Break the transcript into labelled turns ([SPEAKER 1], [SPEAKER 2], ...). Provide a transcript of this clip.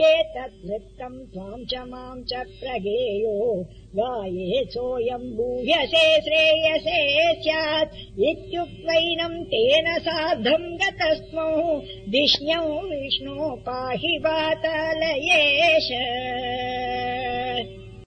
[SPEAKER 1] एतत् वृत्तम् त्वाम् च माम् च प्रगेयो। गाये सोऽयम् भूयसे श्रेयसे स्यात्। इत्युक्त्वैनम् तेन सार्धम् गतस्मौ। धिष्ण्यौ विष्णो पाहि वातालयेश।